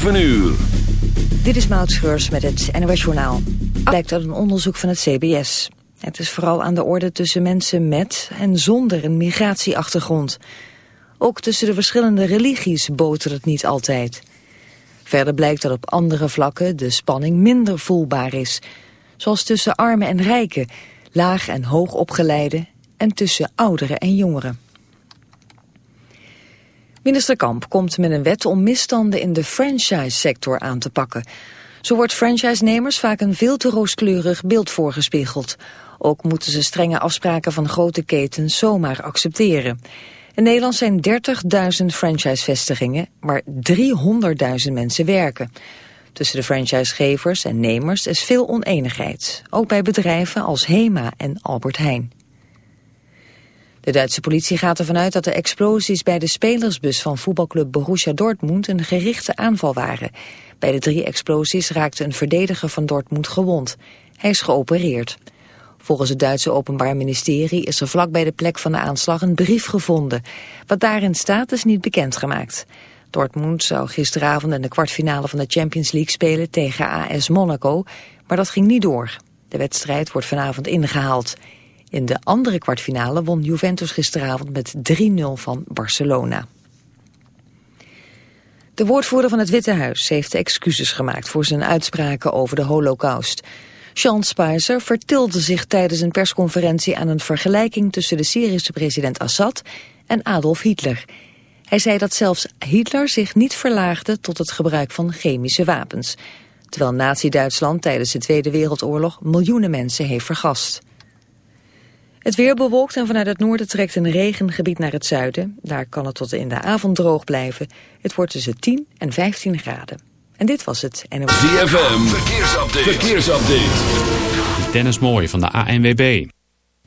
7 uur. Dit is Maud Schreurs met het NOS Journaal. Blijkt uit een onderzoek van het CBS. Het is vooral aan de orde tussen mensen met en zonder een migratieachtergrond. Ook tussen de verschillende religies botert het niet altijd. Verder blijkt dat op andere vlakken de spanning minder voelbaar is. Zoals tussen armen en rijken, laag en hoog opgeleiden en tussen ouderen en jongeren. Minister Kamp komt met een wet om misstanden in de franchise-sector aan te pakken. Zo wordt franchise-nemers vaak een veel te rooskleurig beeld voorgespiegeld. Ook moeten ze strenge afspraken van grote ketens zomaar accepteren. In Nederland zijn 30.000 franchise-vestigingen waar 300.000 mensen werken. Tussen de franchisegevers en nemers is veel oneenigheid. Ook bij bedrijven als HEMA en Albert Heijn. De Duitse politie gaat ervan uit dat de explosies bij de spelersbus van voetbalclub Borussia Dortmund een gerichte aanval waren. Bij de drie explosies raakte een verdediger van Dortmund gewond. Hij is geopereerd. Volgens het Duitse Openbaar Ministerie is er vlak bij de plek van de aanslag een brief gevonden. Wat daarin staat is niet bekendgemaakt. Dortmund zou gisteravond in de kwartfinale van de Champions League spelen tegen AS Monaco, maar dat ging niet door. De wedstrijd wordt vanavond ingehaald. In de andere kwartfinale won Juventus gisteravond met 3-0 van Barcelona. De woordvoerder van het Witte Huis heeft excuses gemaakt voor zijn uitspraken over de holocaust. Sean Spicer vertilde zich tijdens een persconferentie aan een vergelijking tussen de Syrische president Assad en Adolf Hitler. Hij zei dat zelfs Hitler zich niet verlaagde tot het gebruik van chemische wapens. Terwijl nazi-Duitsland tijdens de Tweede Wereldoorlog miljoenen mensen heeft vergast. Het weer bewolkt en vanuit het noorden trekt een regengebied naar het zuiden. Daar kan het tot in de avond droog blijven. Het wordt tussen 10 en 15 graden. En dit was het NOS. ZFM, verkeersupdate. verkeersupdate. Dennis Mooi van de ANWB.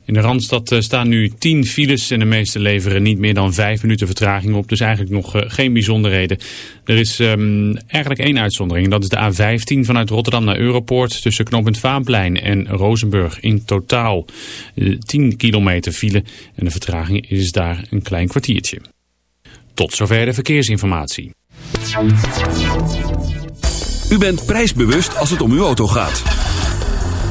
In de Randstad eh, staan nu 10 files en de meeste leveren niet meer dan 5 minuten vertraging op. Dus eigenlijk nog eh, geen bijzonderheden. Er is um, eigenlijk één uitzondering. Dat is de A15 vanuit Rotterdam naar Europoort tussen knooppunt Vaanplein en Rozenburg. In totaal 10 eh, kilometer file en de vertraging is daar een klein kwartiertje. Tot zover de verkeersinformatie. U bent prijsbewust als het om uw auto gaat.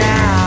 now.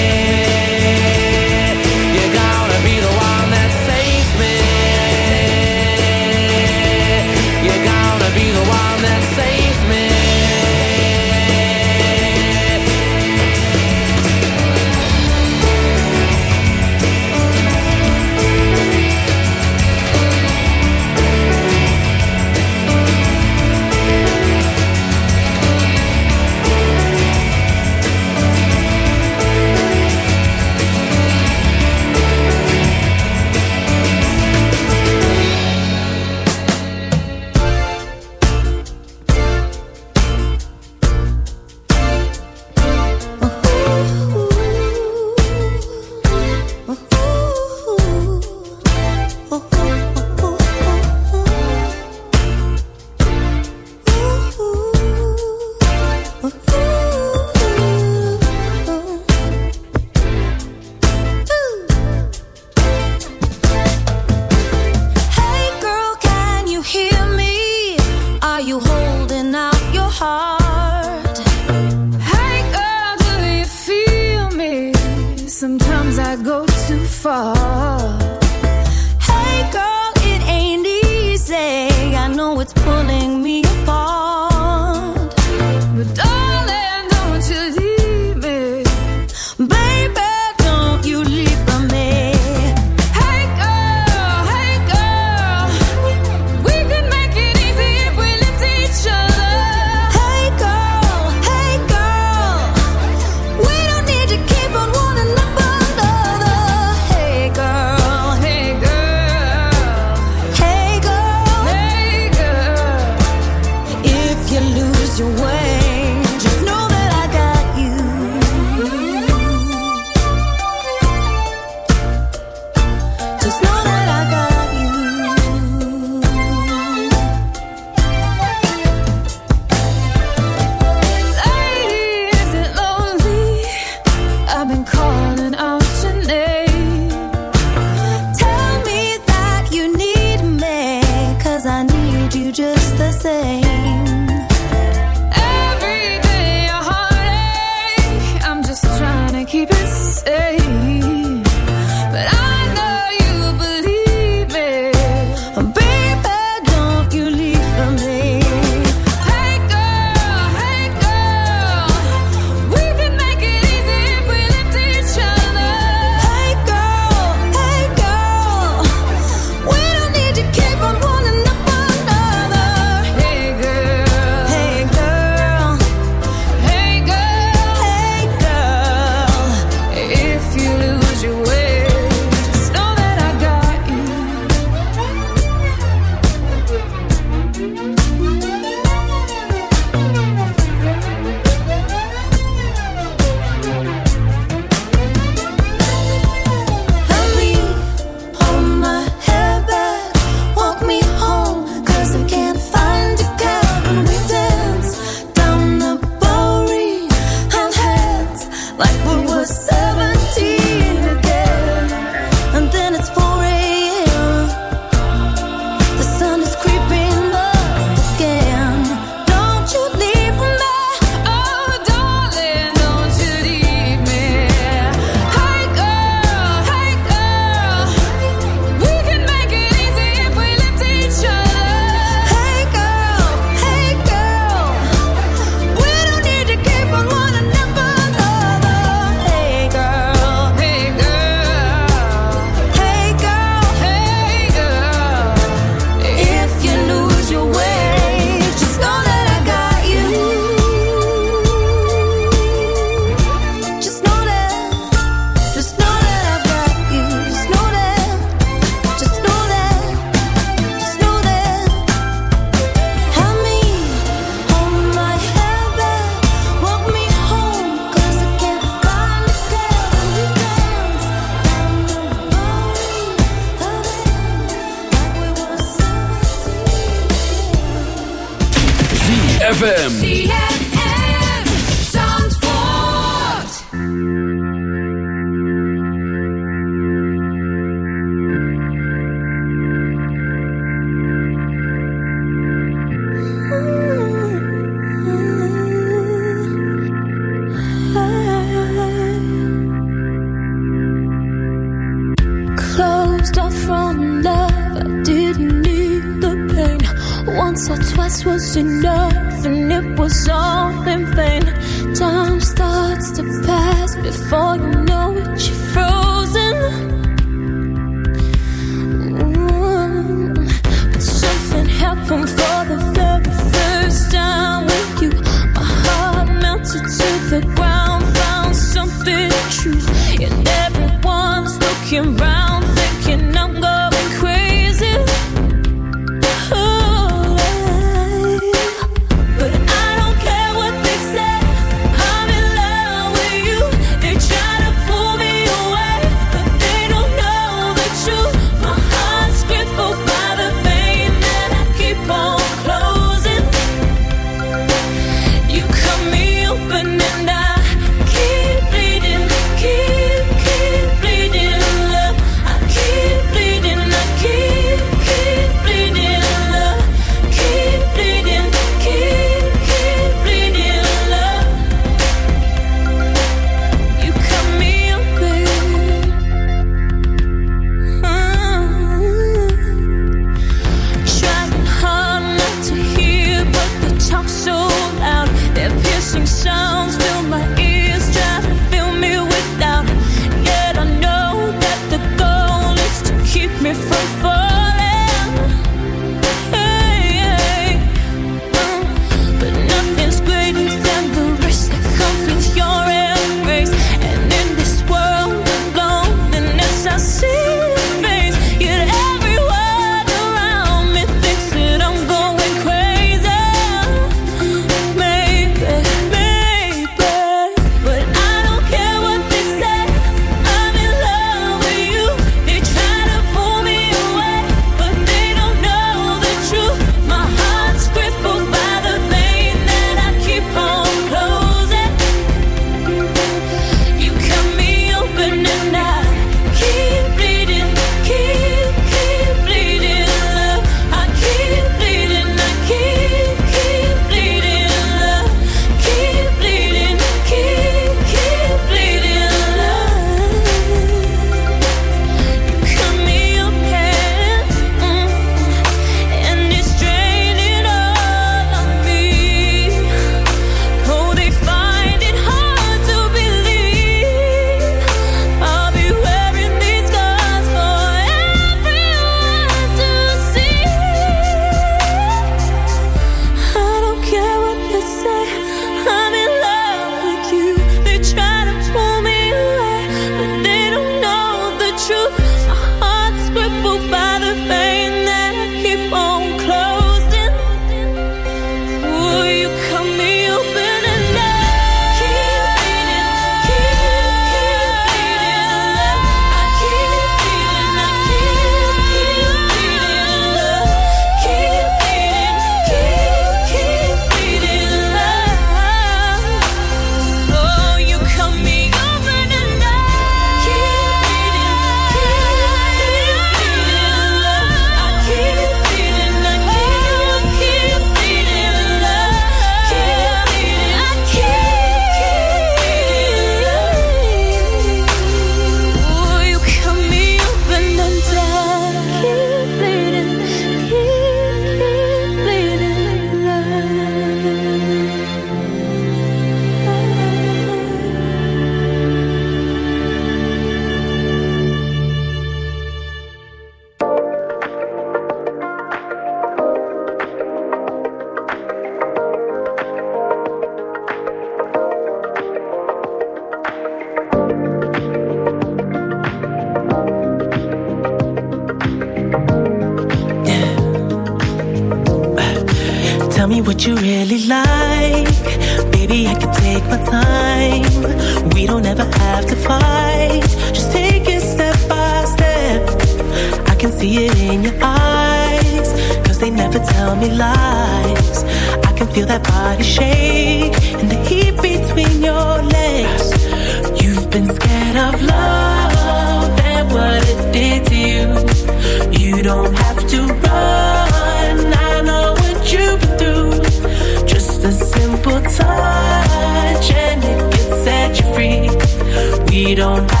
don't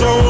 Think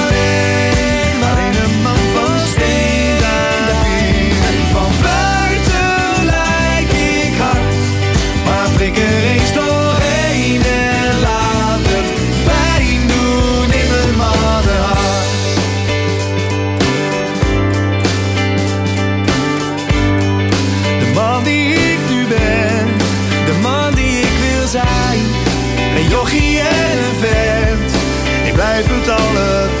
Het het allemaal.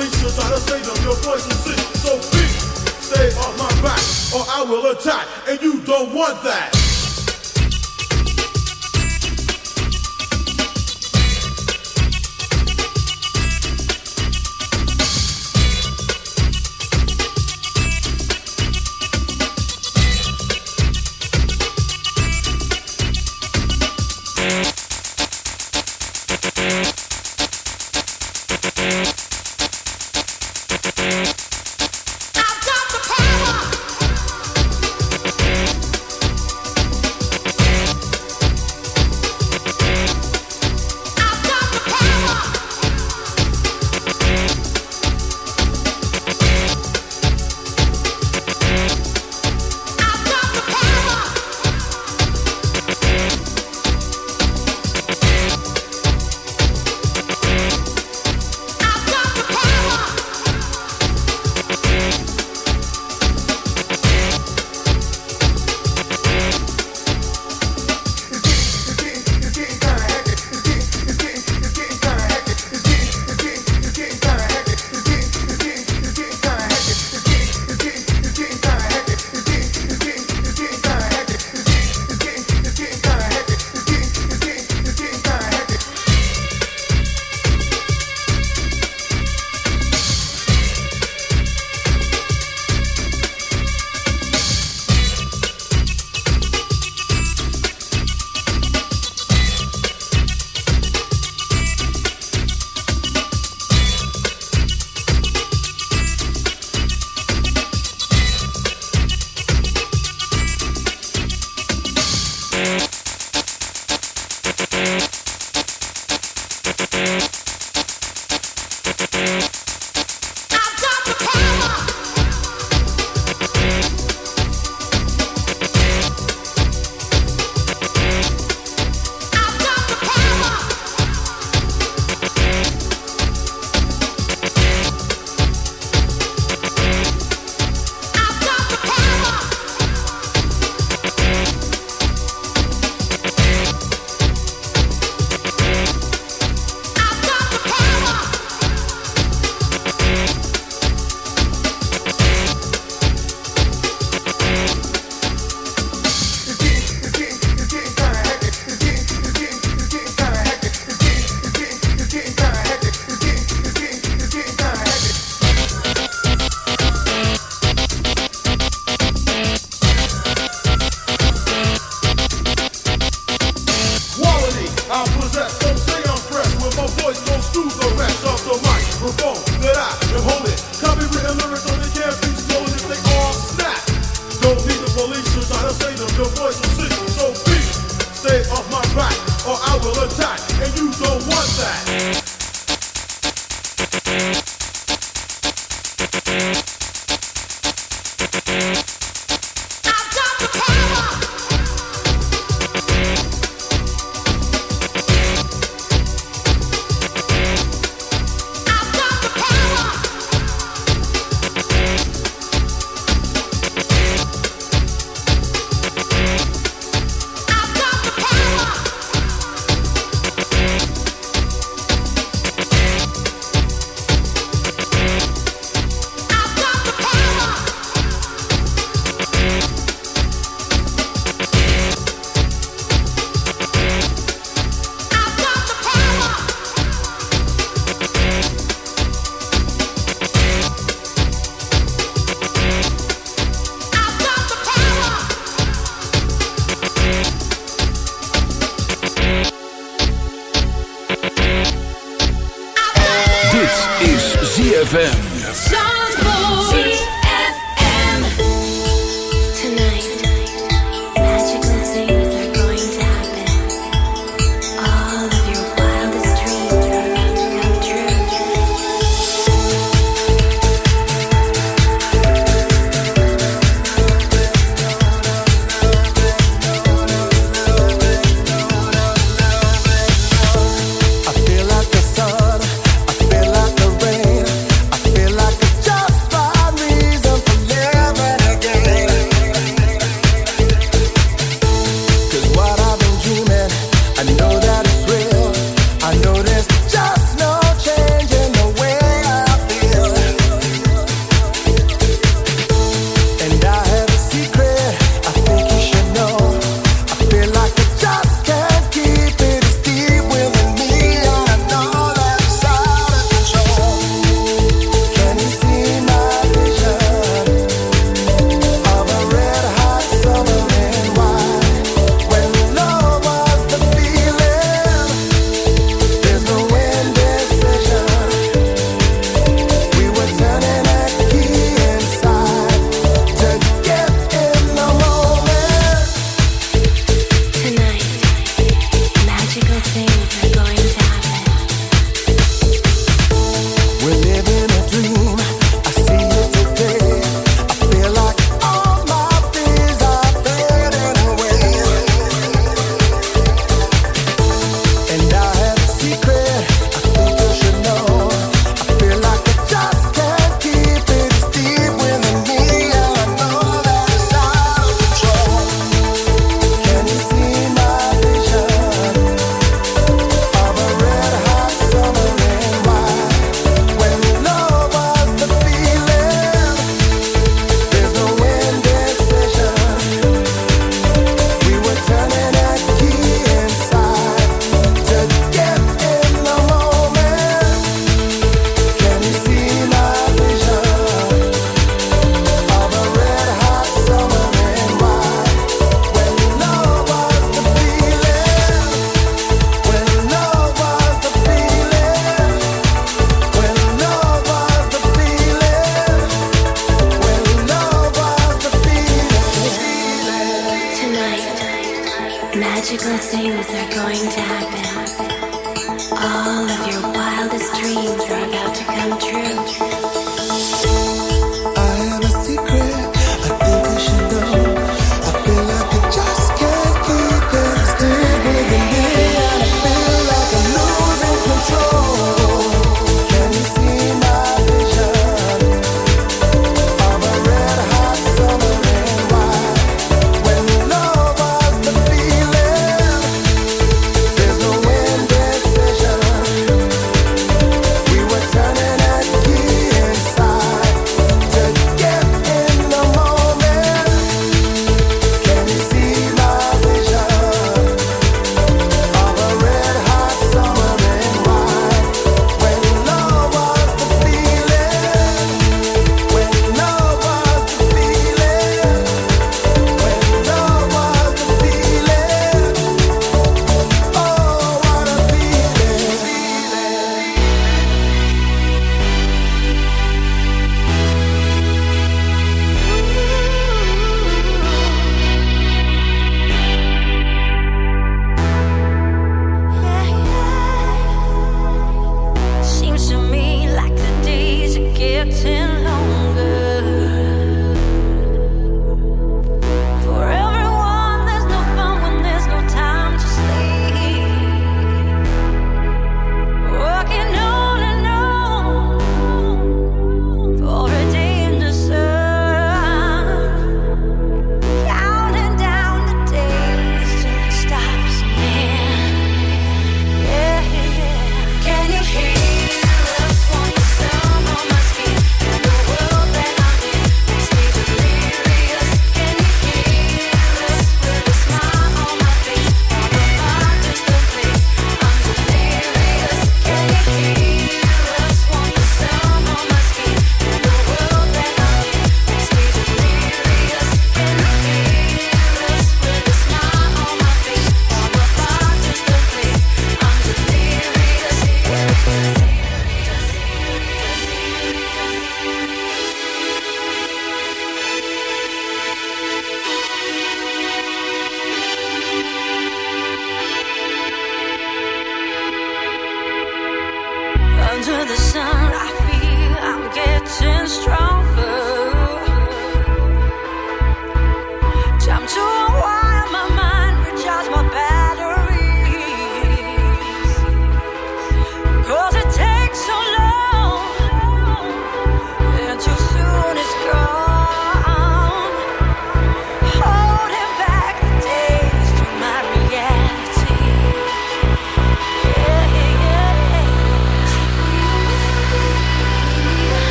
the police to. Your voice is sick, so please stay off my back or I will attack. And you don't want that.